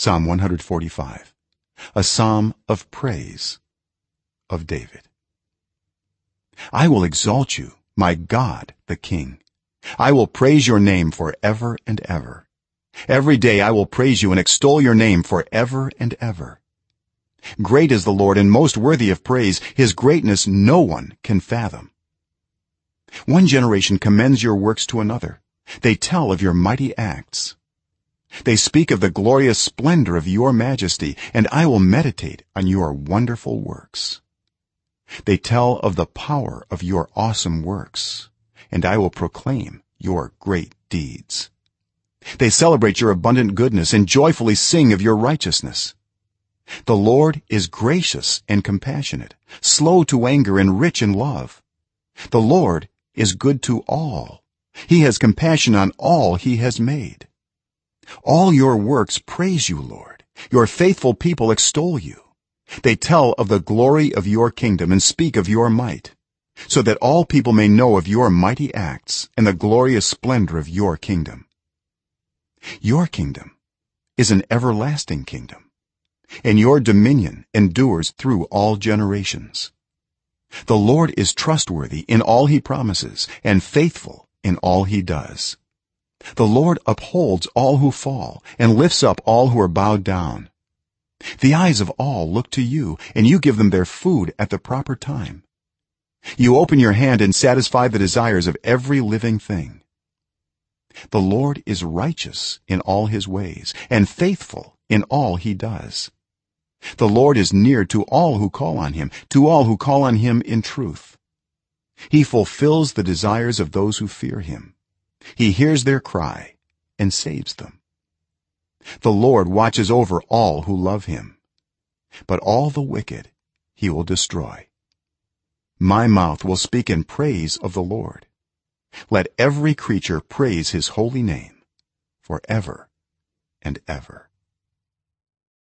psalm 145 a psalm of praise of david. I will exalt you my god the king. I will praise your name for ever and ever. Every day i will praise you and extol your name for ever and ever. Great is the lord and most worthy of praise. His greatness no one can fathom. One generation commends your works to another. They tell of your mighty acts they speak of the glorious splendor of your majesty and i will meditate on your wonderful works. They tell of the power of your awesome works and i will proclaim your great deeds. They celebrate your abundant goodness and joyfully sing of your righteousness. The lord is gracious and compassionate slow to anger and rich in love. The lord is good to all. He has compassion on all he has made all your works praise you lord. Your faithful people extol you. They tell of the glory of your kingdom and speak of your might so that all people may know of your mighty acts and the glorious splendor of your kingdom. Your kingdom is an everlasting kingdom and your dominion endures through all generations. The lord is trustworthy in all he promises and faithful in all he does the lord upholds all who fall and lifts up all who are bowed down. The eyes of all look to you and you give them their food at the proper time. You open your hand and satisfy the desires of every living thing. The lord is righteous in all his ways and faithful in all he does. The lord is near to all who call on him to all who call on him in truth. He fulfills the desires of those who fear him he hears their cry and saves them. The lord watches over all who love him but all the wicked he will destroy. My mouth will speak in praise of the lord. Let every creature praise his holy name for ever and ever